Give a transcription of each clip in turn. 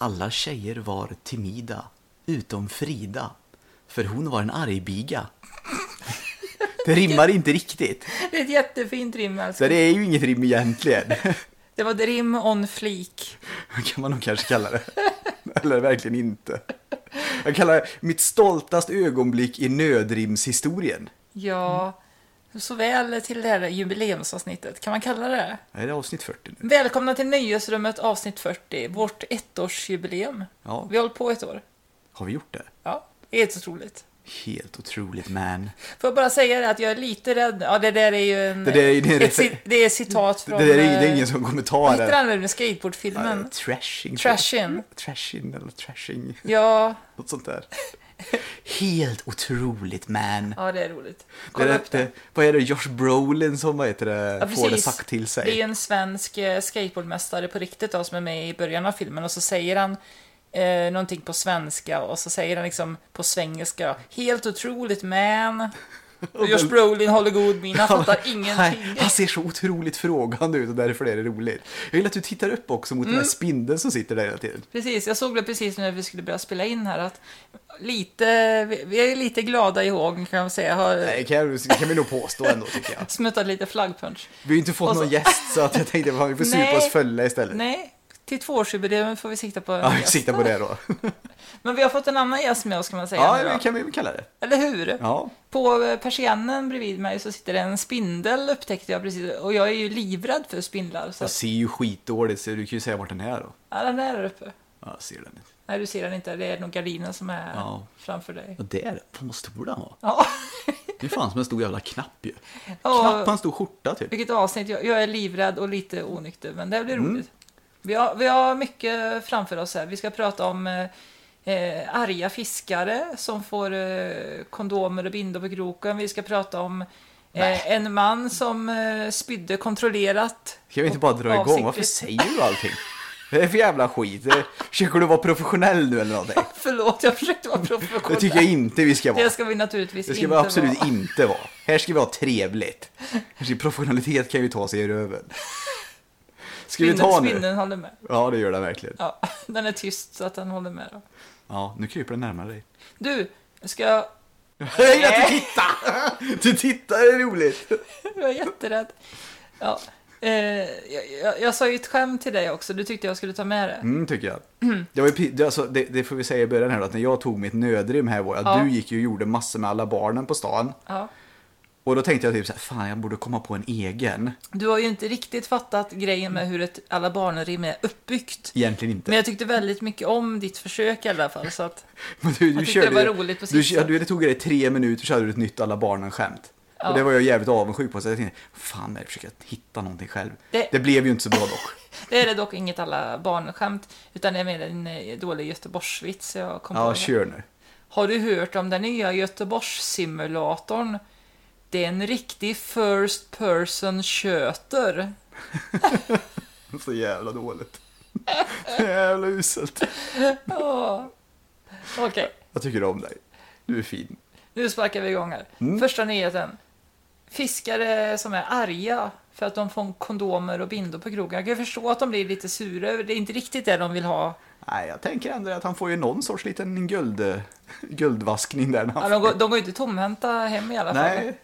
Alla tjejer var timida, utom Frida. För hon var en argbiga. Det rimmar inte riktigt. Det är ett jättefint rim Så älskling. det är ju inget rim egentligen. Det var ett rim on flik. kan man nog kanske kalla det. Eller verkligen inte. Jag kallar det mitt stoltaste ögonblick i nödrimshistorien. Ja, så väl till det här jubileumsavsnittet. Kan man kalla det? Är det avsnitt 40 nu? Välkomna till Nöjesrummet avsnitt 40, vårt ettårsjubileum. Ja. Vi har hållit på ett år. Har vi gjort det? Ja, helt otroligt. Helt otroligt man. Får jag bara säga det att jag är lite rädd. Ja, det där är ju en, Det där är- det är- ett, det är citat Det från... där är, det är eh, ingen som Vad heter den där med skateboardfilmen? Ja, Trashing. Trashin. Trashin eller trashing. Ja, Något sånt där. Helt otroligt man. ja, det är roligt. Det Kolla upp det. vad är det, Josh Brolin som vad heter det, Ja, får det precis. sagt till sig? Det är en svensk eh, skateboardmästare på riktigt då, som är med i början av filmen och så säger han eh, någonting på svenska och så säger han liksom på svengelska Helt otroligt man. Josh Brolin håller god min, han fattar ingenting. Nej, han ser så otroligt frågande ut och därför är det roligt. Jag vill att du tittar upp också mot Mm. den här spindeln som sitter där hela tiden. Precis, jag såg det precis när vi skulle börja spela in här att lite, vi- är lite glada i hågen kan man säga. Har Nej, kan, kan vi nog påstå ändå tycker jag. smuttat lite flaggpunch. Vi har ju inte fått så- någon gäst så att jag tänkte att vi får supa oss fulla istället. Nej, till tvåårsjubileum får vi sikta på Ja, vi siktar på det då. Men vi har fått en annan gäst med oss kan man säga. Ja, det kan vi väl kalla det. Eller hur? Ja, På eh, persiennen bredvid mig så sitter det en spindel upptäckte jag precis. Och jag är ju livrädd för spindlar. Så jag ser ju skitdåligt så du kan ju säga vart den är då. ja, den är där uppe. Ja, jag ser den inte. Nej, du ser den inte. Det är nog gardinen som är Ja. framför dig. Och där, fan vad stor den var. Ja. Det är fan som en stor jävla knapp ju. Ja. Knapp på en stor skjorta typ. Vilket avsnitt. Jag, jag är livrädd och lite onykter, men det blir Mm. roligt. Vi, har, vi har mycket framför oss här. Vi ska prata om eh, eh, arga fiskare som får eh, kondomer och bindor på kroken. Vi ska prata om eh, en man som eh, spydde kontrollerat. Ska vi inte bara dra igång? Varför säger du allting? Det är för jävla skit. Det- Försöker du vara professionell nu eller någonting? Förlåt, jag försökte vara professionell. Det tycker jag inte vi ska vara. Det ska vi naturligtvis Det ska inte vi absolut vara. inte vara. Här ska vi ha trevligt. Professionalitet kan vi ta sig i röven. Ska vi ta Spindeln, nu? spindeln håller med. Ja, det gör det verkligen. Ja, den är tyst så att den håller med. Då. Ja, nu kryper den närmare dig. Du, ska jag... Nej, att du tittar! Du tittar, det är roligt. Jag är jätterädd. Ja. Eh, jag, jag, jag sa ju ett skämt till dig också, du tyckte jag skulle ta med det. Mm, tycker jag. Det, var ju, det, alltså, det, det får vi säga i början här då, att när jag tog mitt nödrim här var att Ja. du gick ju och gjorde massor med alla barnen på stan. Ja. Och då tänkte jag typ så här, fan jag borde komma på en egen. Du har ju inte riktigt fattat grejen med hur ett alla barnrim är uppbyggt. Egentligen inte. Men jag tyckte väldigt mycket om ditt försök i alla fall. Så att, Men du, du Jag tyckte det var roligt på du, sista. ja, du, Det tog dig tre minuter så hade du ett nytt alla barnen-skämt. Ja. Och det var jag jävligt avundsjuk på. Så jag tänkte, fan jag försöker hitta någonting själv. Det- Det, blev ju inte så bra dock. det är det dock inget alla barnskämt, utan det är mer en eh, dålig Göteborgsvits jag kom på. Ja, här. kör nu. Har du hört om den nya Göteborgssimulatorn? Det är en riktig first person köter. Så jävla dåligt. Så jävla uselt. Ja. Okej, Jag tycker om dig. Du är fin. nu sparkar vi igång här. Mm. Första nyheten. Fiskare som är arga för att de får kondomer och bindor på krogen. Jag kan förstå att de blir lite sura. Det är inte riktigt det de vill ha. Nej, jag tänker ändå att han får ju någon sorts liten guld, guldvaskning där. Ja, de, går, de går inte tomhänta hem i alla fall. Nej.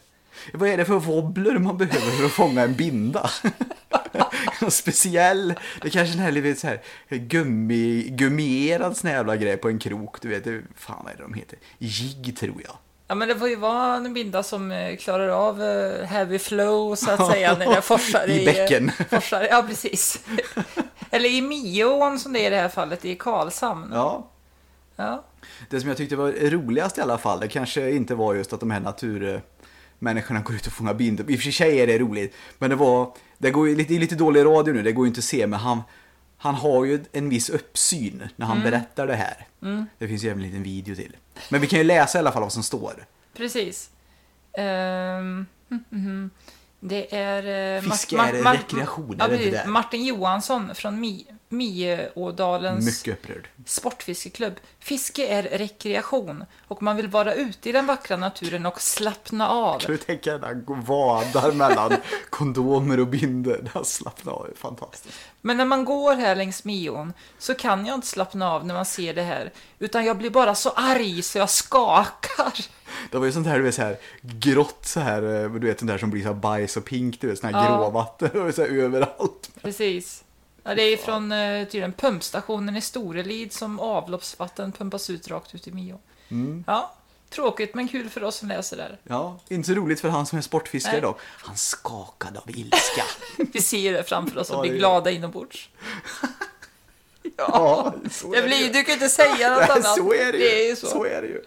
Vad är det för wobbler man behöver för att fånga en binda? Någon speciell, det är kanske den här lite så här gummi, gummierad sån här jävla grej på en krok, du vet, fan vad är det de heter? Jigg tror jag. Ja, men det får ju vara en binda som eh, klarar av eh, heavy flow, så att säga, när det forsar I i... bäcken. Forsar, ja, precis. Eller i Miån, som det är i det här fallet, i Karlshamn. Ja. Ja. Det som jag tyckte var roligast i alla fall, det kanske inte var just att de här naturmänniskorna går ut och fångar bindor. I och för sig är det roligt, men det var, det går ju lite, lite dålig radio nu, det går ju inte att se, men han, han har ju en viss uppsyn när han berättar det här. Det finns ju även en liten video till. Men vi kan ju läsa i alla fall vad som står. Precis. Ehm, mhm, mhm. det är... eh, Fiske Mart- är Mart- rekreation, ja, är det inte det? Martin Johansson från Mi- Mieådalens Mycket upprörd. sportfiskeklubb. Fiske är rekreation och man vill vara ute i den vackra naturen och slappna av. Kan du tänka dig när vadar mellan kondomer och binder? Han slappnar av, är fantastiskt. Men när man går här längs Mion så kan jag inte slappna av när man ser det här. Utan jag blir bara så arg så jag skakar. Det var ju sånt här, du vet, så här grått så här, eh, du vet, sånt där som blir så här bajs och pink, du vet, sån här Ja. gråvatten, överallt. Precis. Ja, det är från eh, tydligen pumpstationen i Storelid som avloppsvatten pumpas ut rakt ut i Mion. Mm. Ja, tråkigt men kul för oss som läser där. Ja, inte så roligt för han som är sportfiskare Nej. då. Han skakade av ilska. Vi ser det framför oss och blir det- glada inombords. Ja, så Det är blir, ju. du kan inte säga något annat. Så är det ju. Det är ju så. så är det ju.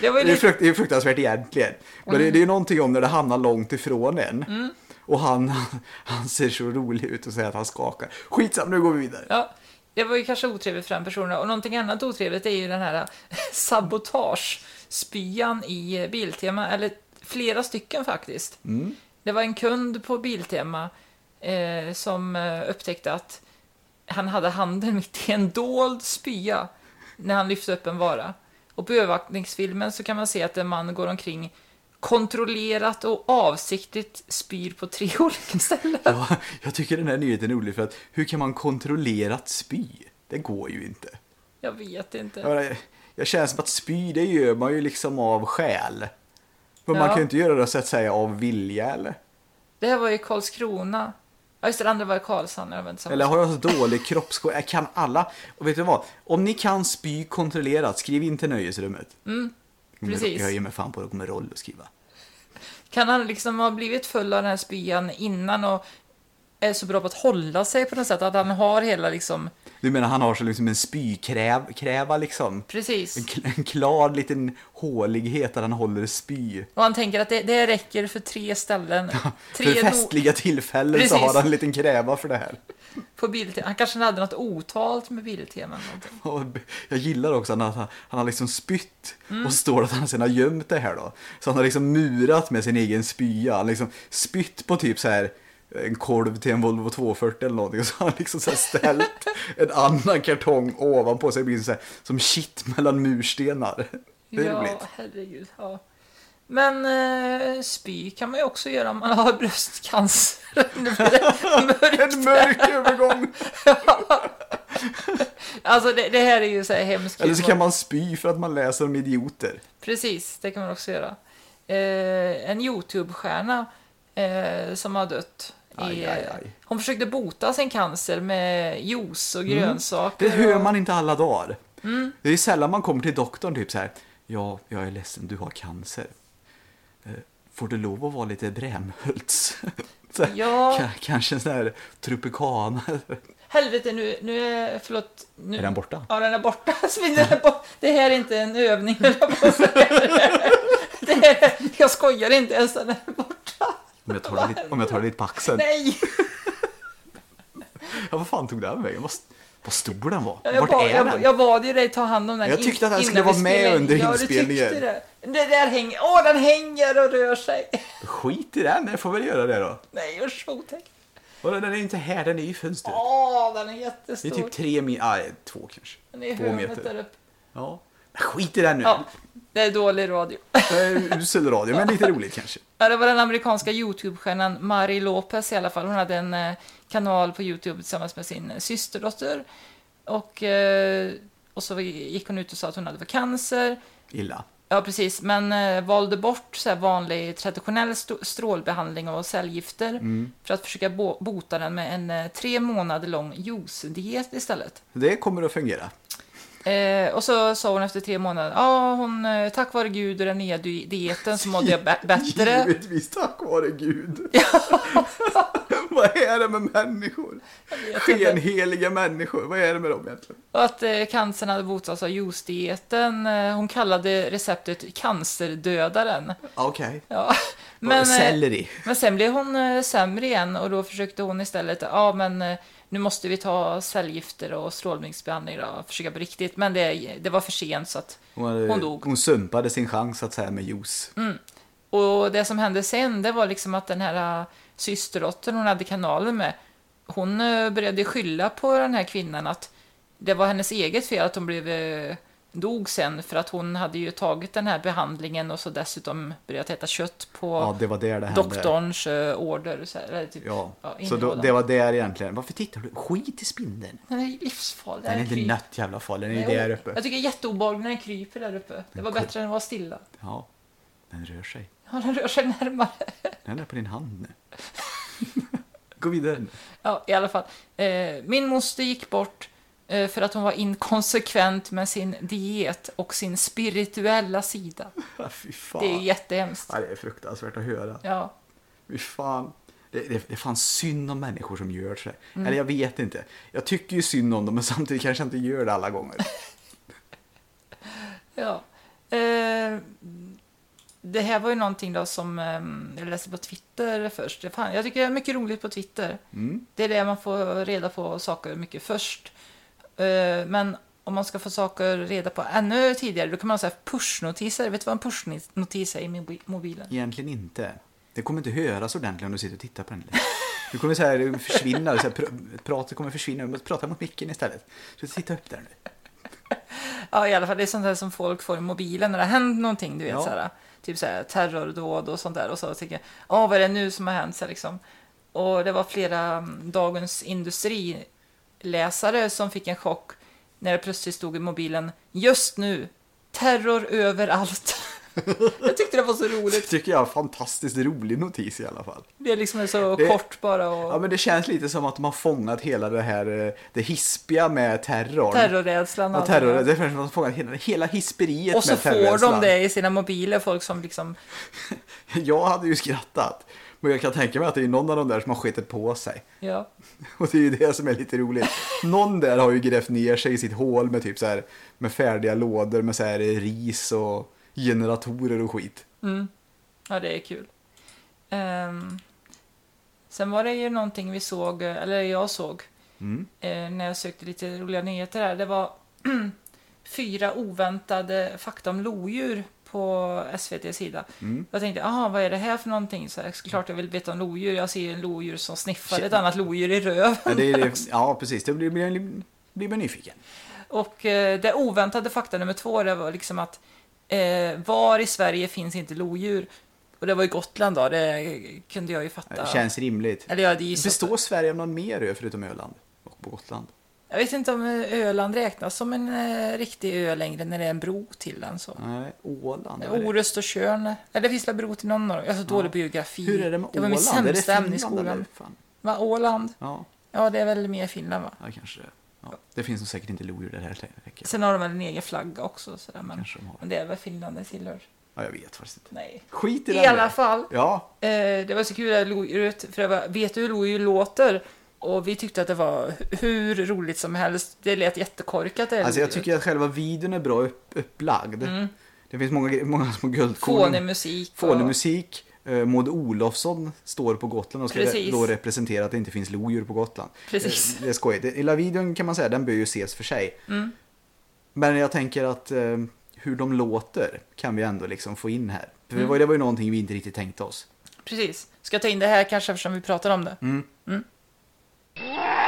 Det var ju Det är, lite... frukt, det är fruktansvärt egentligen. Men det, det är ju någonting om när det hamnar långt ifrån en. Mm. Och han, han ser så rolig ut och säger att han skakar. Skitsam, nu går vi vidare. Ja, det var ju kanske otrevligt för den personen. Och någonting annat otrevligt är ju den här sabotagespyan i Biltema, eller flera stycken faktiskt. Mm. Det var en kund på Biltema eh, som eh, upptäckte att han hade handen mitt i en dold spya när han lyfte upp en vara. Och på övervakningsfilmen så kan man se att en man går omkring kontrollerat och avsiktligt spyr på tre olika ställen. Ja, jag tycker den här nyheten är rolig för att hur kan man kontrollerat spy? Det går ju inte. Jag vet inte. Jag, jag känner som att spy, det gör man ju liksom av skäl. Men man Ja. kan ju inte göra det så att säga av vilja eller? Det här var ju Karlskrona. Ja, just det, det andra var i Karlshamn. Eller har jag så dålig kroppsskola? Jag kan alla. Och vet du vad? Om ni kan spy kontrollerat, skriv in till nöjesrummet. Mm, precis. Jag ger mig fan på det, kommer Roll att skriva. Kan han liksom ha blivit full av den här spyan innan och är så bra på att hålla sig på något sätt? Att han har hela liksom... Du menar han har så liksom en spykräva liksom? Precis. En, en klar liten hålighet där han håller spy. Och han tänker att det, det räcker för tre ställen. För Tre no- festliga tillfällen så Precis. har han en liten kräva för det här. på Biltema. Han kanske hade något otalt med Biltema. jag gillar också att han, han har liksom spytt Mm. och står att han sen har gömt det här då. Så han har liksom murat med sin egen spya. Han har liksom spytt på typ så här en kolv till en Volvo 240 eller någonting. Och så har han liksom så ställt en annan kartong ovanpå det blir så här, som kitt mellan murstenar. Det är ja, roligt. herregud. Ja. Men eh, spy kan man ju också göra om man har bröstcancer. Nu blir det mörkt. En mörk övergång! Alltså det, det här är ju så här hemskt. Eller så kan man spy för att man läser om idioter. Precis, det kan man också göra. Eh, en YouTube-stjärna eh, som har dött. Aj, aj, aj. Hon försökte bota sin cancer med juice och grönsaker. Det hör man inte alla dagar. Mm. Det är sällan man kommer till doktorn typ så här. Ja, jag är ledsen, du har cancer. Eh, Får du lov att vara lite Brämhults? Så Ja. ka- Kanske en sån här Tropicana. Helvete, nu, nu är... Förlåt. Nu, Är den borta? Ja, den är borta. Det här är inte en övning, jag på att säga. Det här, jag skojar inte ens, den är borta. Om jag tar det lite, om jag tar det lite på axeln. Nej! Ja, vad fan tog den vägen? Vad, vad stor den var? Jag, Vart är jag, den? jag bad ju dig ta hand om den Jag tyckte att den skulle vara med under ja, inspelningen. Du tyckte det. det där hänger... Åh, den hänger och rör sig. Skit i den, jag får väl göra det då. Nej, usch vad otäckt. Och den är inte här, den är i fönstret. Åh, den är Det jättestor. är typ tre meter, nej två kanske. Den är två meter. där uppe. Ja. Skit i den nu. Ja, det är dålig radio. Det är usel radio, men lite roligt kanske. Ja, det var den amerikanska YouTube-stjärnan Mari Lopez i alla fall. Hon hade en eh, kanal på YouTube tillsammans med sin eh, systerdotter. Och, eh, och så gick hon ut och sa att hon hade cancer. Illa. Ja, precis. Men eh, valde bort så vanlig traditionell st- strålbehandling av cellgifter Mm. för att försöka bo- bota den med en eh, tre månader lång juice-diet istället. Det kommer att fungera. Eh, och så sa hon efter tre månader, ja, hon, eh, tack vare Gud och den nya di- dieten så mådde jag bä- bättre. Givetvis, tack vare Gud. Vad är det med människor? Skenheliga människor, vad är det med dem egentligen? Och att eh, cancern hade botats av juice-dieten. Eh, hon kallade receptet cancerdödaren. Okej. Ja. Men, eh, Selleri. men sen blev hon sämre igen och då försökte hon istället, ja men nu måste vi ta cellgifter och strålningsbehandling och försöka på riktigt. Men det, det var för sent så att, Hon, hade, hon dog. hon sumpade sin chans att säga med juice. och det som hände sen det var liksom att den här uh, systerdottern hon hade kanalen med, hon eh, började skylla på den här kvinnan att det var hennes eget fel att hon blev eh, dog sen för att hon hade ju tagit den här behandlingen och så dessutom börjat äta kött på Ja, det var där det hände. doktorns eh, order. Så här, typ, Ja, så då, det var där egentligen. Varför tittar du? Skit i spindeln. Den är livsfarlig. Den är inte nött jävla farlig, den är Nej, där uppe. Jag tycker det är jätteobehagligt när den kryper där uppe. Det var bättre än att vara stilla. Ja, den rör sig. Ja, den rör sig närmare. Den är på din hand nu. Gå vidare. Ja, i alla fall. Eh, min moster gick bort för att hon var inkonsekvent med sin diet och sin spirituella sida. Det är jättehemskt. Ja, det är fruktansvärt att höra. Ja, Fy fan. Det, det, det är fan synd om människor som gör så. Mm. Eller jag vet inte. Jag tycker ju synd om dem, men samtidigt kanske jag inte gör det alla gånger. ja. Eh, det här var ju någonting då som eh, jag läste på Twitter först. Fan, jag tycker det är mycket roligt på Twitter. Mm. Det är det man får reda på saker mycket först. Eh, men om man ska få saker reda på ännu tidigare, då kan man här pushnotiser. Vet du vad en pushnotis är i mobi- mobilen? Egentligen inte. Det kommer inte höras ordentligt om du sitter och tittar på den. Du kommer så här försvinna, så här, pr- pratet kommer försvinna. Du måste prata mot micken istället. Så titta upp där nu. Ja, i alla fall det är sånt här som folk får i mobilen när det hänt någonting, du vet Ja. så här, typ så här terrordåd och sånt där och så tänker jag, ja vad är det nu som har hänt så här, liksom. Och det var flera mm, Dagens Industri-läsare som fick en chock när det plötsligt stod i mobilen, just nu, terror överallt. jag tyckte det var så Det roligt. tycker jag fantastiskt rolig notis i alla fall. Det är liksom så Det- kort bara och Ja, men det känns lite som att de har fångat hela det här, eh, det hispiga med terrorn. terrorrädslan. Ja, terror. Det är som att de har fångat hela, hela hisperiet Och så med får de terrorrädslan. det i sina mobiler, folk som liksom, Jag hade ju skrattat. Men jag kan tänka mig att det är någon av de där som har skitit på sig. ja. Och det är ju det som är lite roligt. Någon där har ju grävt ner sig i sitt hål med typ så här med färdiga lådor med så här ris och generatorer och skit. Mm. Ja, det är kul. Ehm, sen var det ju någonting vi såg, eller jag såg, Mm. eh, när jag sökte lite roliga nyheter här. Det var fyra oväntade fakta om lodjur på SVTs sida. Mm. Jag tänkte, aha, vad är det här för någonting? Så här, klart jag vill veta om lodjur. Jag ser en lodjur som sniffar Shit. ett annat lodjur i röv. Ja, det det- ja precis. Det blir, blir, blir man nyfiken. Och eh, det oväntade fakta nummer två, det var liksom att eh, var i Sverige finns inte lodjur? Och det var i Gotland då, det kunde jag ju fatta. Det känns rimligt. Eller hade gissat. Består Sverige av någon mer ö förutom Öland och på Gotland? Jag vet inte om Öland räknas som en eh, riktig ö längre när det är en bro till den. Så. Nej, Åland. vad är det? Orust och Tjörn. Eller det finns väl bro till någon dem. Jag är så dålig på geografi. Hur är det med det var mitt Åland? Är det sämsta ämne i Finland skolan. Fan. Va, Åland? Ja, Ja, det är väl mer Finland va? ja, kanske det. Ja. Det finns nog säkert inte lodjur där heller. tänker jag. Sen har de väl en egen flagga också. Sådär, men, Kanske de har. men det är väl Finland det tillhör. Ja, jag vet faktiskt inte. Nej. Skit i I alla fall. Ja, Eh, det var så kul det här lodjuret, för det var, vet du hur lodjur låter? Och vi tyckte att det var hur roligt som helst. Det lät jättekorkat det alltså jag tycker att själva videon är bra upp, upplagd. Mm. Det finns många, många små guldkorn. Fånig musik. Fånig och- musik. Eh, Maud Olofsson står på Gotland och ska Precis. då representera att det inte finns lodjur på Gotland. Precis. Eh, Det är skojigt. Hela videon kan man säga, den bör ju ses för sig. Mm. Men jag tänker att eh, hur de låter kan vi ändå liksom få in här. För Mm. det, var, det var ju någonting vi inte riktigt tänkte oss. Precis. Ska jag ta in det här kanske eftersom vi pratar om det? Mm. Mm.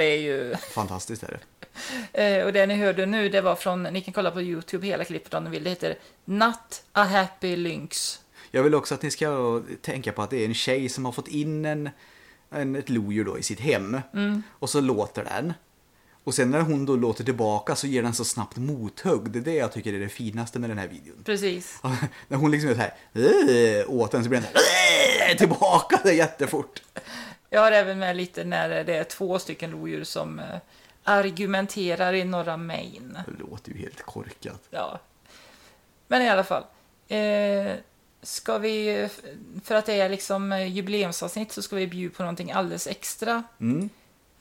det är ju... Fantastiskt är det. Eh, och det ni hörde nu, det var från... Ni kan kolla på YouTube hela klippet om ni vill. Det heter Not a Happy Lynx. Jag vill också att ni ska tänka på att det är en tjej som har fått in en, en, ett lodjur då i sitt hem. Mm. Och så låter den. Och sen när hon då låter tillbaka så ger den så snabbt mothugg. Det är det jag tycker är det finaste med den här videon. Precis. när hon liksom är så här åt den så blir den så här, tillbaka det jättefort. Jag har även med lite när det är två stycken lodjur som eh, argumenterar i norra Maine. Det låter ju helt korkat. Ja. Men i alla fall. Eh, ska vi, för att det är liksom eh, jubileumsavsnitt så ska vi bjuda på någonting alldeles extra. Mm.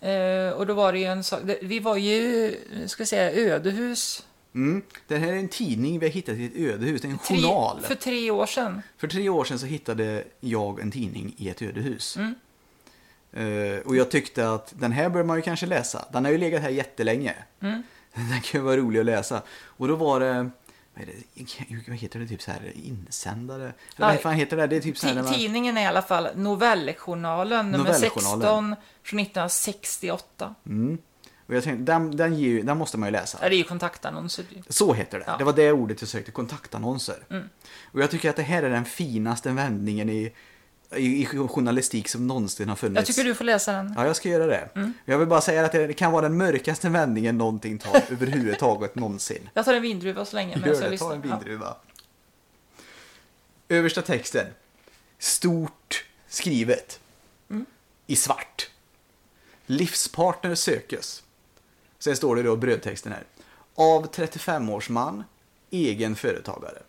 Eh, och då var det ju en sak, vi var ju, ska jag säga, ödehus. Mm. Det här är en tidning vi har hittat i ett ödehus, det är en Tre, journal. för tre år sedan. För tre år sedan så hittade jag en tidning i ett ödehus. Mm. Eh, och jag tyckte att den här bör man ju kanske läsa. Den har ju legat här jättelänge. Mm. Den kan ju vara rolig att läsa. Och då var det, vad, är det, vad heter det, typ så här insändare? Eller Ja, vad fan heter det? Det är typ så här man- Tidningen är i alla fall Novelljournalen nummer Novelljournalen. 16 från 1968. Mm. Och jag tänkte, den, den, ju, den måste man ju läsa. Det är ju kontaktannonser. Så heter det. Ja. Mm. Det var det ordet jag sökte, kontaktannonser. Och jag tycker att det här är den finaste vändningen i, i, i journalistik som någonsin har funnits. Jag tycker du får läsa den. Ja, jag ska göra det. Jag vill bara säga att det kan vara den mörkaste vändningen någonting tar överhuvudtaget någonsin. Jag tar en vindruva så länge Gör det, ta en vindruva. Översta texten. Stort skrivet. Mm. I svart. Livspartner sökes. Sen står det då brödtexten här. Av 35 man, egen företagare.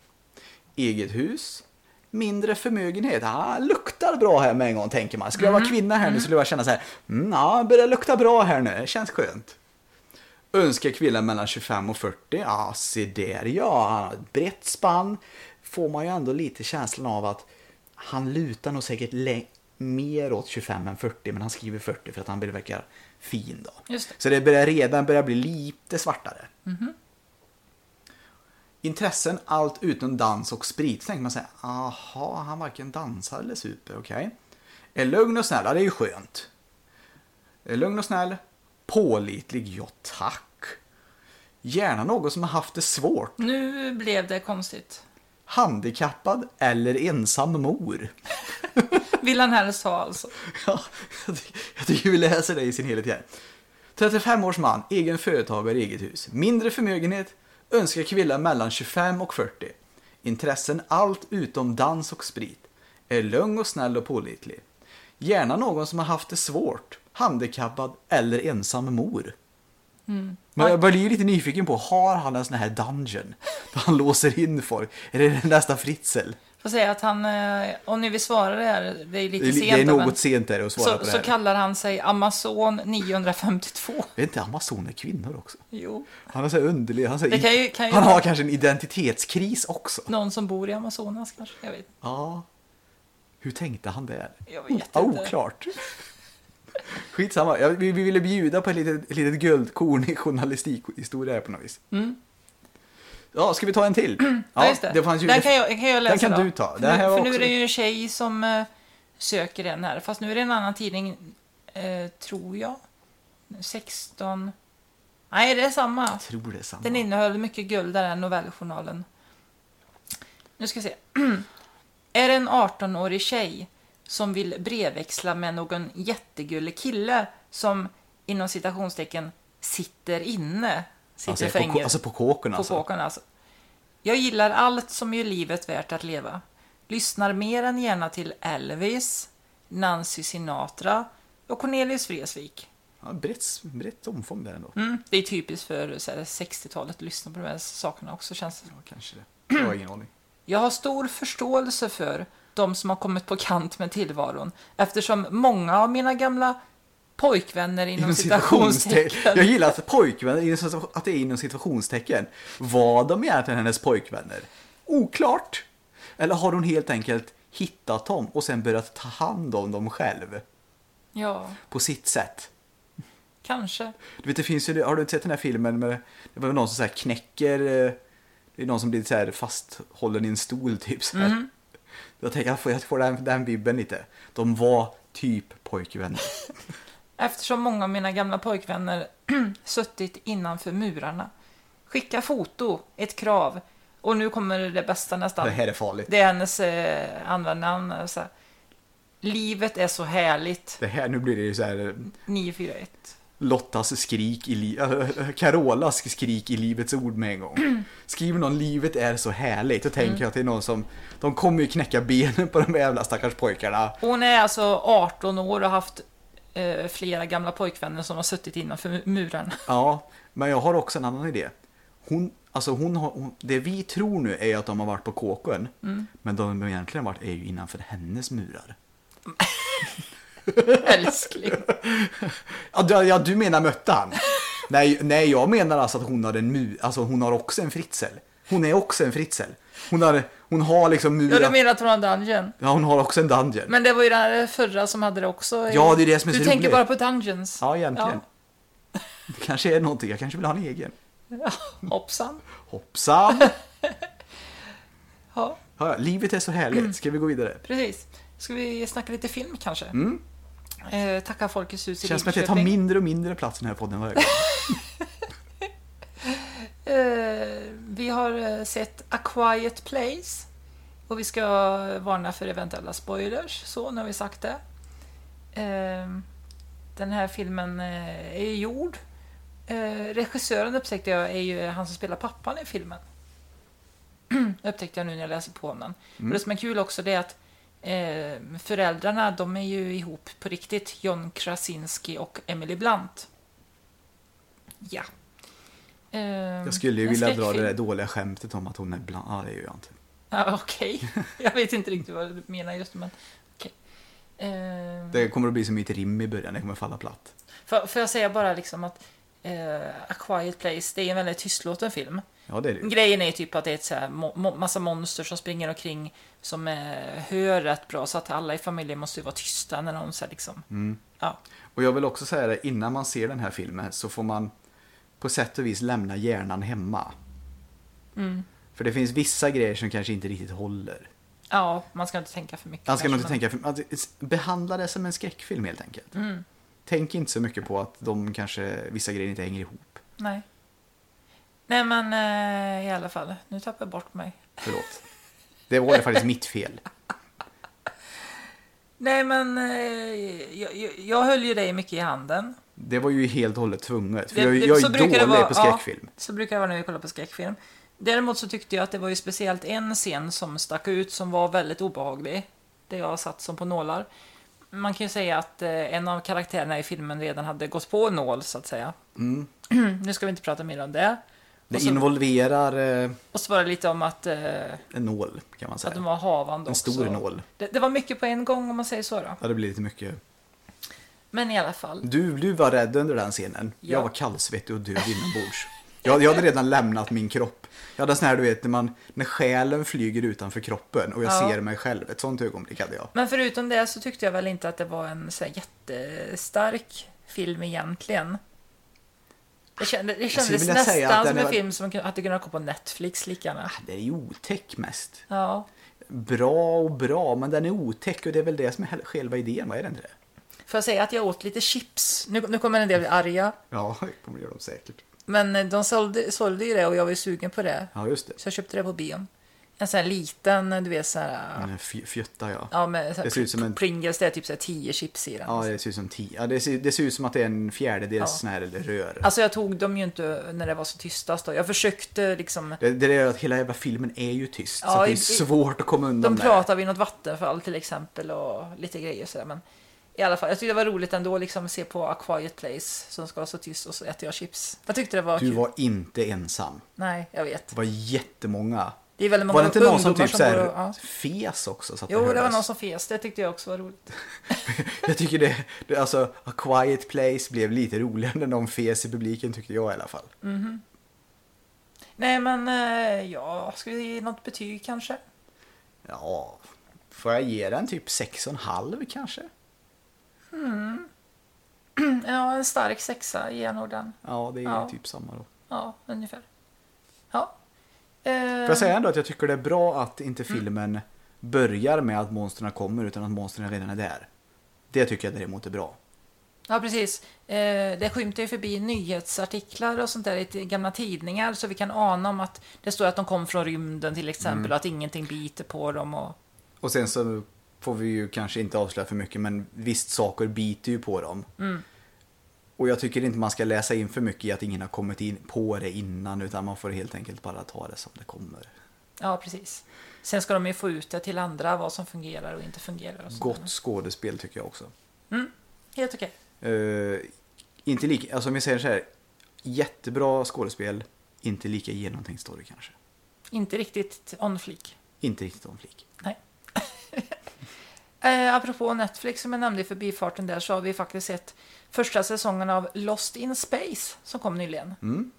Eget hus, mindre förmögenhet. Ah, luktar bra här med en gång tänker man. Skulle jag Mm. vara kvinna här nu skulle jag känna så här. Mm, ja, börjar lukta bra här nu. Det känns skönt. Önskar kvinnan mellan 25 och 40. Ja, se där ja. Han har ett brett spann. Får man ju ändå lite känslan av att han lutar nog säkert mer åt 25 än 40. Men han skriver 40 för att han vill verka fin då. Just det. Så det börjar redan börjar bli lite svartare. Intressen allt utom dans och sprit. Så tänker man här, aha, han varken dansar eller super, okej. Är lugn och snäll, ja det är ju skönt. Är lugn och snäll, pålitlig, ja tack. Gärna någon som har haft det svårt. Nu blev det konstigt. Handikappad eller ensam mor. Vill han helst ha alltså. Ja, jag tycker vi läser det i sin helhet här. 35 års man, egen företagare, eget hus. Mindre förmögenhet, önskar kvinna mellan 25 och 40. Intressen allt utom dans och sprit. Är lugn och snäll och pålitlig. Gärna någon som har haft det svårt, handikappad eller ensam mor. Men jag blir lite nyfiken på, har han en sån här dungeon? Där han låser in folk? Är det nästa Fritzl? Får säga att han, eh, om ni vill svara det här, det är lite Det sent. det är något men sent där att svara så, på det så här. kallar han sig Amazon 952. Är inte amazoner kvinnor också? Jo. Han är så underlig. Han, så Det kan ju- kan ju han vara- har kanske en identitetskris också. Någon som bor i Amazonas kanske. Jag vet, Ja. Hur tänkte han där? jag vet Ja, inte. oklart. Skitsamma. Vi, vi ville bjuda på ett litet, ett litet guldkorn i journalistikhistoria här på något vis. Ja, ska vi ta en till? Ja. Ja, just det. fanns ju... Den kan jag, kan jag läsa Den kan då. du ta. För, Det här nu, var för nu är också- det ju en tjej som eh, söker en här. Fast nu är det en annan tidning, eh, tror jag. 16... Nej, det är samma. Jag tror det är samma. Den innehöll mycket guld, den här novelljournalen. Nu ska vi se. är det en 18-årig tjej som vill brevväxla med någon jättegullig kille som inom citationstecken sitter inne, sitter alltså, i på, fängelse. alltså på kåken På alltså. kåken alltså. Jag gillar allt som gör livet värt att leva. Lyssnar mer än gärna till Elvis, Nancy Sinatra och Cornelius Vreeswijk. Ja, brett, brett omfång där ändå. Mm, det är typiskt för så här, 60-talet att lyssna på de här sakerna också känns det. Ja, kanske det. Jag har ingen aning. Jag har stor förståelse för de som har kommit på kant med tillvaron eftersom många av mina gamla pojkvänner inom Inom citationstecken citationstecken. Jag gillar att pojkvänner, att det är inom situationstecken. Var de egentligen hennes pojkvänner? Oklart. Eller har hon helt enkelt hittat dem och sen börjat ta hand om dem själv? Ja, På sitt sätt. kanske. Du vet, det finns ju, har du inte sett den här filmen med, det var någon som så här knäcker, eh, det är någon som blir så här fasthållen i en stol typ så här. Jag tänker, jag får, jag får den, den vibben lite. De var typ pojkvänner. Eftersom många av mina gamla pojkvänner suttit innanför murarna. Skicka foto, ett krav. Och nu kommer det bästa nästan. Det här är farligt. Det är hennes eh, andra namn. eh, Så här. Livet är så härligt. Det här, nu blir det ju så här eh, 941. Lottas skrik i li- äh, Carolas skrik i livets ord med en gång. Skriver någon livet är så härligt, då tänker jag att det är någon som, de kommer ju knäcka benen på de jävla stackars pojkarna. Hon är alltså 18 år och har haft eh, flera gamla pojkvänner som har suttit innanför muren. Ja, men jag har också en annan idé. Hon, alltså hon har, hon, det vi tror nu är att de har varit på kåken, men de egentligen varit är ju innanför hennes murar. Älskling. Ja, du, ja, du menar mötte han? nej, nej, jag menar alltså att hon har en mu, alltså hon har också en fritzel. Hon är också en fritzel. Hon har, hon har liksom Ja, murat. du menar att hon har en dungeon? Ja, hon har också en dungeon. Men det var ju den förra som hade det också. Ja, det är det som är Du så tänker roligt. bara på dungeons. Ja, egentligen. Det kanske är någonting, jag kanske vill ha en egen. Ja, hoppsan. Hoppsan! Ja, Ja, livet är så härligt, ska vi gå vidare? precis. Ska vi snacka lite film kanske? Eh, tacka Folkets hus i Mm. Känns som att det tar mindre och mindre plats i den här podden varje gång. Eh, vi har eh, sett A Quiet Place. Och vi ska varna för eventuella spoilers, så nu har vi sagt det. Eh, den här filmen eh, är ju gjord. Regissören upptäckte jag är ju han som spelar pappan i filmen. upptäckte jag nu när jag läser på om den. Och det som är kul också det är att eh, föräldrarna, de är ju ihop på riktigt. John Krasinski och Emily Blunt. Ja. Eh, Jag skulle ju vilja dra det skräckfilm. där dåliga skämtet om att hon är bland... Ja, det gör jag inte. Ja, Okej, jag vet inte riktigt vad du menar just men okej. Eh, Det kommer att bli som mitt rim i början, det kommer falla platt. får, får jag säga bara liksom att eh, A Quiet Place, det är en väldigt tystlåten film. Ja, det är det. Grejen är ju typ att det är ett så här mo- massa monster som springer omkring som eh, hör rätt bra så att alla i familjen måste ju vara tysta när någon så här liksom. Mm. Ja, Och jag vill också säga det, innan man ser den här filmen så får man på sätt och vis lämna hjärnan hemma. mm. För det finns vissa grejer som kanske inte riktigt håller. ja, man ska inte tänka för mycket. Man ska nog inte tänka, för, alltså, behandla det som en skräckfilm helt enkelt. Mm. Tänk inte så mycket på att de kanske, vissa grejer inte hänger ihop. Nej. Nej men eh, i alla fall, nu tappar jag bort mig. Förlåt. Det var det faktiskt mitt fel. Nej men eh, jag, jag, jag höll ju dig mycket i handen. Det var ju helt och hållet tvunget. För Det- jag, det- jag är så brukar det dålig vara, på ja. skräckfilm. Så brukar det vara när vi kollar på skräckfilm. Däremot så tyckte jag att det var ju speciellt en scen som stack ut som var väldigt obehaglig. Där jag satt som på nålar. Man kan ju säga att eh, en av karaktärerna i filmen redan hade gått på en nål så att säga. Mm. nu ska vi inte prata mer om det. Det Och så- involverar eh, Och så var det lite om att, eh, en nål kan man att säga. de var havande En också. stor nål. Det, det var mycket på en gång om man säger så då. Ja, det blir lite mycket. Men i alla fall. Du, du var rädd under den scenen. Ja. Jag var kallsvettig och död inombords. Jag, jag hade redan lämnat min kropp. Jag hade sån här, du vet, när, man, när själen flyger utanför kroppen och jag Ja. ser mig själv. Ett sånt ögonblick hade jag. Men förutom det så tyckte jag väl inte att det var en så jättestark film egentligen. Det, kände, det kändes säga nästan den som en var- film som hade kunnat gå på Netflix lika gärna. Ah, Det är ju otäck mest. Ja. Bra och bra, men den är otäck och det är väl det som är själva idén, vad är det inte det? Får jag säga att jag åt lite chips? Nu, nu kommer en del bli arga. Ja, det kommer göra de säkert. Men eh, de sålde, sålde ju det och jag var ju sugen på det. Ja, just det. Så jag köpte det på bion. En sån här liten, du vet så här... En fj- fjötta, ja. Ja, här Det ser ut som en- Pringles, det är typ så här tio chips i den. Ja, det ser ut som tio. Ja, det ser, det ser ut som att det är en fjärdedels Ja. sån här rör. Alltså jag tog dem ju inte när det var så tystast då. Jag försökte liksom... Det, det är att hela jävla filmen är ju tyst. Ja, så det är i- svårt att komma undan De där. pratar vid något vattenfall till exempel och lite grejer sådär. Men i alla fall, jag tyckte det var roligt ändå liksom att se på A Quiet Place som ska vara så tyst och så äter jag chips. Jag tyckte det var Du kul. var inte ensam. Nej, jag vet. Det var jättemånga. Det är väldigt många Var det inte någon som typ så här går och- ja. fes också? Så att Jo, det var hördes? någon som fes. Det tyckte jag också var roligt. Jag tycker det, det, alltså, A Quiet Place blev lite roligare när de fes i publiken tyckte jag i alla fall. Nej, men eh, ja, ska vi ge något betyg kanske? Ja, får jag ge den typ 6,5 kanske? Ja, en stark sexa ger nog den. Ja, det är Ja. typ samma då. Ja, ungefär. Ja. Eh, Får jag säga ändå att jag tycker det är bra att inte Mm. filmen börjar med att monstren kommer utan att monstren redan är där. Det tycker jag däremot är bra. Ja, precis. Eh, det skymtar ju förbi nyhetsartiklar och sånt där i gamla tidningar så vi kan ana om att det står att de kom från rymden till exempel Mm. och att ingenting biter på dem. Och... Och sen så får vi ju kanske inte avslöja för mycket men visst saker biter ju på dem. Mm. Och jag tycker inte man ska läsa in för mycket i att ingen har kommit in på det innan utan man får helt enkelt bara ta det som det kommer. Ja, precis. Sen ska de ju få ut det till andra vad som fungerar och inte fungerar. Och. Gott skådespel tycker jag också. Helt okej. Uh, inte lika, alltså om vi säger så här, jättebra skådespel, inte lika genomtänkt story kanske. Inte riktigt on flik. Inte riktigt om flik. Nej. Eh, apropå Netflix som jag nämnde i förbifarten där så har vi faktiskt sett första säsongen av Lost in Space som kom nyligen. Mm.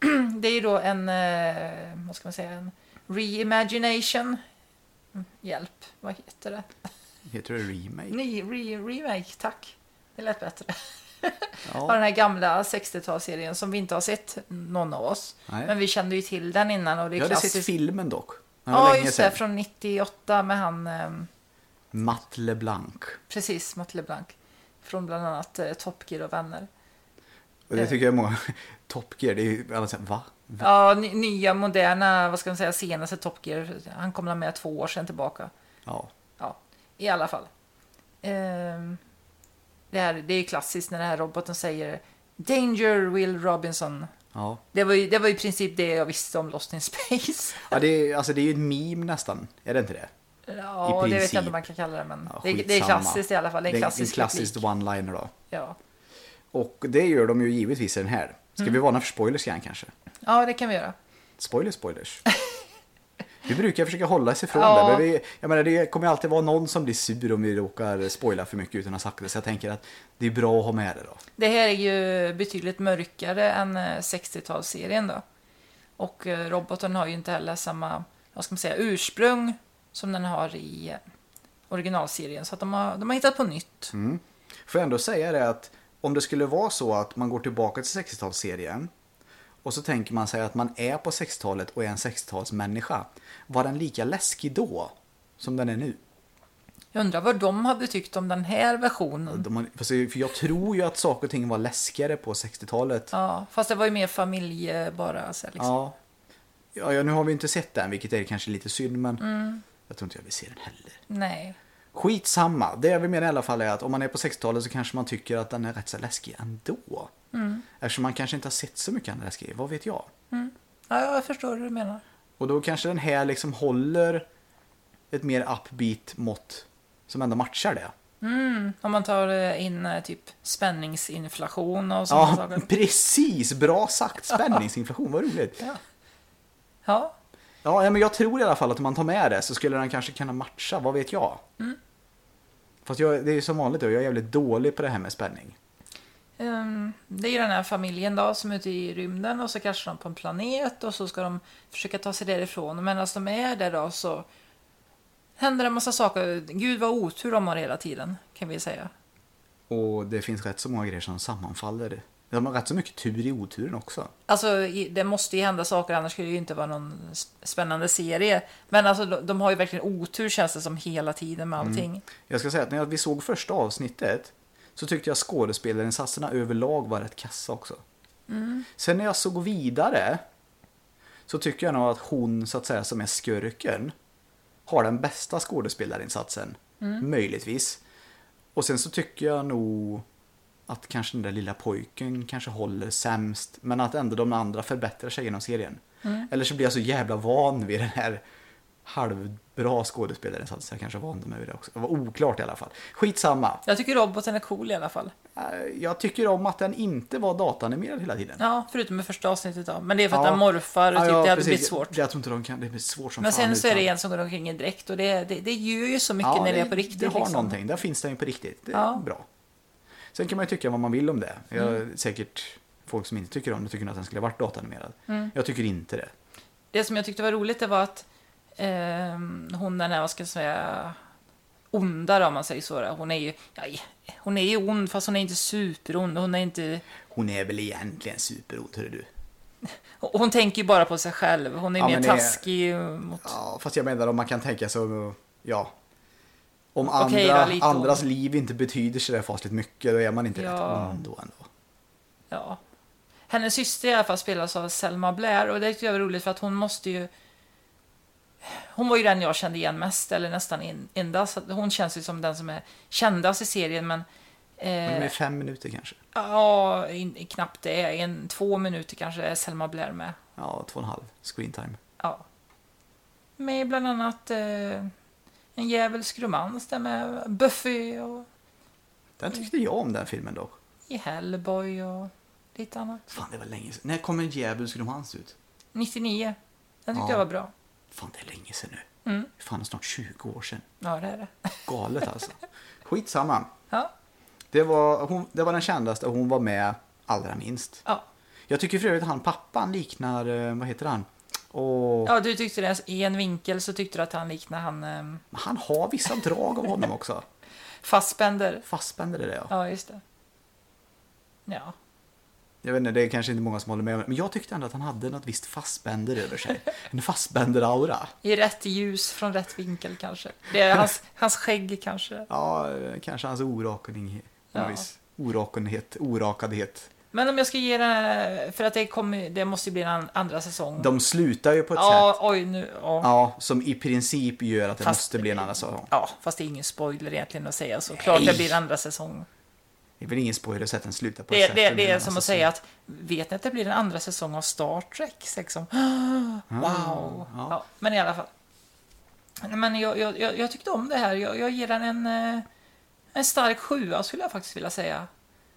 Det är ju då en, eh, vad ska man säga, en reimagination. Mm, Hjälp, vad heter det? Heter det remake? Ny, re, remake, tack. Det lät bättre. Av Ja. den här gamla 60-talsserien som vi inte har sett, någon av oss. Nej. Men vi kände ju till den innan och det är Jag hade sett filmen dock. Ja, just det, från 98 med han, ehm, Matt LeBlanc. precis, Matt LeBlanc. Från bland annat eh, Top Gear och Vänner. Och det tycker jag är många... Top Gear, det är ju alla säger va? va? Ja, ny- nya, moderna, vad ska man säga, senaste Top Gear. Han kom med två år sedan tillbaka. Ja. Ja, i alla fall. Ehm, det, här, det är ju klassiskt när den här roboten säger Danger Will Robinson. Ja. Det var, ju, det var i princip det jag visste om Lost in Space. ja det, är, alltså, det är ju ett meme nästan. Är det inte det? Ja, det vet jag inte om man kan kalla det, men Ja, det, det är klassiskt i alla fall. Det är en klassisk en klassisk one-liner då. Ja. Och det gör de ju givetvis i den här. Ska Mm. vi varna för spoilers igen kanske? ja, det kan vi göra. Spoilers, spoilers. Vi brukar försöka hålla oss ifrån Ja. det. Men vi, jag menar, det kommer alltid vara någon som blir sur om vi råkar spoila för mycket utan att ha sagt det. Så jag tänker att det är bra att ha med det då. Det här är ju betydligt mörkare än eh, 60-talsserien då. Och eh, roboten har ju inte heller samma, vad ska man säga, ursprung som den har i eh, originalserien. Så att de har, de har hittat på nytt. Mm. Får jag ändå säga det att om det skulle vara så att man går tillbaka till 60-talsserien och så tänker man sig att man är på 60-talet och är en 60-talsmänniska. Var den lika läskig då som den är nu? Jag undrar vad de hade tyckt om den här versionen. De för jag tror ju att saker och ting var läskigare på 60-talet. Ja, fast det var ju mer familje bara. Så här, liksom. Ja. Ja, ja, nu har vi inte sett den, vilket är kanske lite synd, men Mm. Jag tror inte jag vill se den heller. Nej. Skitsamma. Det jag vill mena i alla fall är att om man är på 60-talet så kanske man tycker att den är rätt så läskig ändå. Mm. Eftersom man kanske inte har sett så mycket andra läskig, vad vet jag? Ja, jag förstår hur du menar. Och då kanske den här liksom håller ett mer upbeat mått som ändå matchar det. Mm, om man tar eh, in eh, typ spänningsinflation och sådana Ja, saker. precis! Bra sagt! Spänningsinflation, vad roligt. Ja. ja. Ja, men jag tror i alla fall att om man tar med det så skulle den kanske kunna matcha, vad vet jag? Mm. Fast jag, det är ju som vanligt, då, jag är jävligt dålig på det här med spänning. Ehm, det är ju den här familjen då som är ute i rymden och så kraschar de på en planet och så ska de försöka ta sig därifrån. Och medan de är där då så händer det en massa saker. Gud vad otur de har hela tiden kan vi säga. Och det finns rätt så många grejer som sammanfaller. De har rätt så mycket tur i oturen också. Alltså det måste ju hända saker annars skulle det ju inte vara någon spännande serie. Men alltså de, har ju verkligen otur känns det som hela tiden med allting. Jag ska säga att när vi såg första avsnittet så tyckte jag skådespelarinsatserna överlag var rätt kassa också. Sen när jag såg vidare så tycker jag nog att hon så att säga som är skurken har den bästa skådespelarinsatsen. Möjligtvis. Och sen så tycker jag nog att kanske den där lilla pojken kanske håller sämst. Men att ändå de andra förbättrar sig genom serien. Eller så blir jag så jävla van vid den här halvbra skådespelarinsatsen. Jag kanske vande mig vid det också. Det var oklart i alla fall. Skitsamma. Jag tycker roboten är cool i alla fall. Eh, Jag tycker om att den inte var datanimerad hela tiden. Ja, förutom med första avsnittet då. Men det är för att Ja. den morfar och Ja, typ, ja, det hade precis. blivit svårt. Jag tror inte de kan, det blir svårt som Men fan sen så är det en som går omkring i dräkt och det, det, det gör ju så mycket när det är på riktigt. Det har liksom. någonting, där finns den ju på riktigt. Det är Ja. bra. Sen kan man ju tycka vad man vill om det. Jag Mm. säkert folk som inte tycker om det tycker att den skulle ha varit datanimerad. Mm. Jag tycker inte det. Det som jag tyckte var roligt det var att ehm, hon den här, vad ska jag säga, onda om man säger så. Hon är ju, ja, hon är ju ond fast hon är inte superond. Hon är inte, Hon är väl egentligen superont, hörru du. hon tänker ju bara på sig själv. Hon är Ja, mer är- taskig mot... Ja, fast jag menar om man kan tänka sig, ja. Om Okej andra, då, lite andras liv inte betyder så där fasligt mycket, då är man inte Ja. rätt ond då ändå. Ja. Hennes syster i alla fall spelas av Selma Blair och det tyckte jag var roligt för att hon måste ju... Hon var ju den jag kände igen mest, eller nästan endast. Hon känns ju som den som är kändast i serien, men... Men Eh, med fem minuter kanske. ja, in, knappt det. En, två minuter kanske är Selma Blair med. Ja, två och en halv screen time. Ja. Med bland annat eh, en djävulsk romans där med Buffy och Den tyckte jag om den filmen dock. i Hellboy och lite annat. Fan, det var länge sedan. När kom en djävulsk romans ut? 99. Den tyckte Ja. jag var bra. Fan, det är länge sedan nu. Mm. Fan, det är snart 20 år sedan. Ja, det är det. Galet alltså. Skitsamma. Ja, Det var, hon, det var den kändaste och hon var med allra minst. ja. Jag tycker för övrigt han pappan liknar, eh, vad heter han? Och ja du tyckte det. I en vinkel så tyckte du att han liknar han um, han har vissa drag av honom också. Fassbender. Fassbender är det ja. Ja, just det. Ja. Jag vet inte, det är kanske inte många som håller med om det, men jag tyckte ändå att han hade något visst Fassbender över sig. En Fassbender-aura. I rätt ljus från rätt vinkel kanske. Det är hans, hans skägg kanske. Ja, kanske hans orakenhet. Ja. Ja. Viss orakenhet, orakadhet. Men om jag ska ge den, för att det, kommer, det måste ju bli en an- andra säsong. De slutar ju på ett ja, sätt. oj nu. Ja. Ja, som i princip gör att det Fast- måste bli en annan säsong. ja, fast det är ingen spoiler egentligen att säga så. Klart det blir en andra säsong. Det är väl ingen spoiler att sätta den slutar på Det, ett sätt. det, under det en är som att säga att vet ni att det blir en andra säsong av Star Trek? Liksom. Wow! ja. Ja, men i alla fall. Men jag, jag, jag, jag tyckte om det här. Jag, jag ger den en, eh, en stark sjua skulle jag faktiskt vilja säga.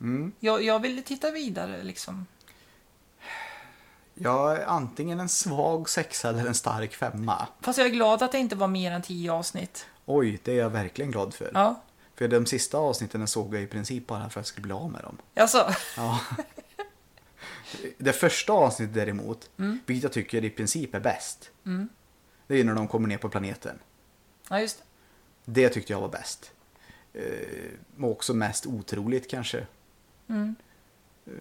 Mm. Jag, jag ville titta vidare liksom. Ja, antingen en svag sexa eller en stark femma. Fast jag är glad att det inte var mer än tio avsnitt. Oj, det är jag verkligen glad för. Ja, För de sista avsnitten såg jag i princip bara för att jag skulle bli av med dem. alltså. Ja. Det första avsnittet däremot, Mm. vilket jag tycker i princip är bäst. Det är när de kommer ner på planeten. Ja, just det. Det tyckte jag var bäst. Eh, och också mest otroligt kanske. Mm. Eh,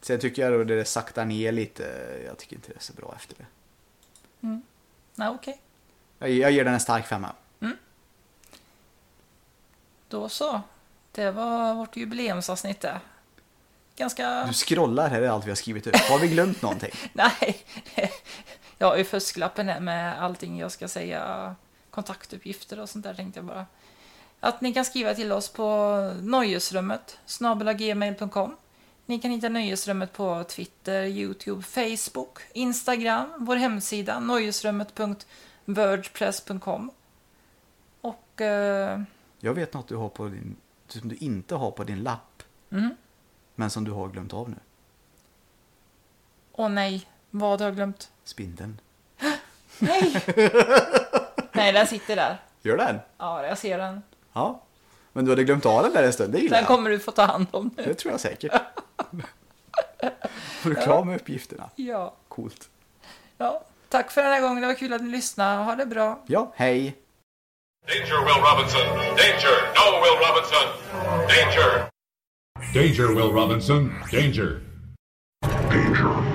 sen tycker jag då det saktar ner lite. Jag tycker inte det är så bra efter det. Nej, okej. Jag, jag ger den en stark femma. Då så. Det var vårt jubileumsavsnitt det. Ganska... Du scrollar här är allt vi har skrivit ut. Har vi glömt någonting? Nej. Jag har ju fusklappen här med allting jag ska säga. Kontaktuppgifter och sånt där tänkte jag bara. Att ni kan skriva till oss på nöjesrummet snabelagmail.com. Ni kan hitta nöjesrummet på Twitter, Youtube, Facebook, Instagram, vår hemsida nöjesrummet.wordpress.com. Och eh, Jag vet något du har på din, som du inte har på din lapp. Mm. Men som du har glömt av nu. åh nej, vad har jag glömt? Spindeln. Nej! nej, den sitter där. Gör den? Ja, jag ser den. Ja. Men du hade glömt av den där en stund, det gillar Den jag. kommer du få ta hand om nu. Det tror jag säkert. Var du klar med uppgifterna? Ja. Coolt. ja. Tack för den här gången. Det var kul att ni lyssnade. Ha det bra. Ja, hej. Danger, Will Robinson! Danger! No, Will Robinson! Danger! Danger, Will Robinson. Danger. Danger!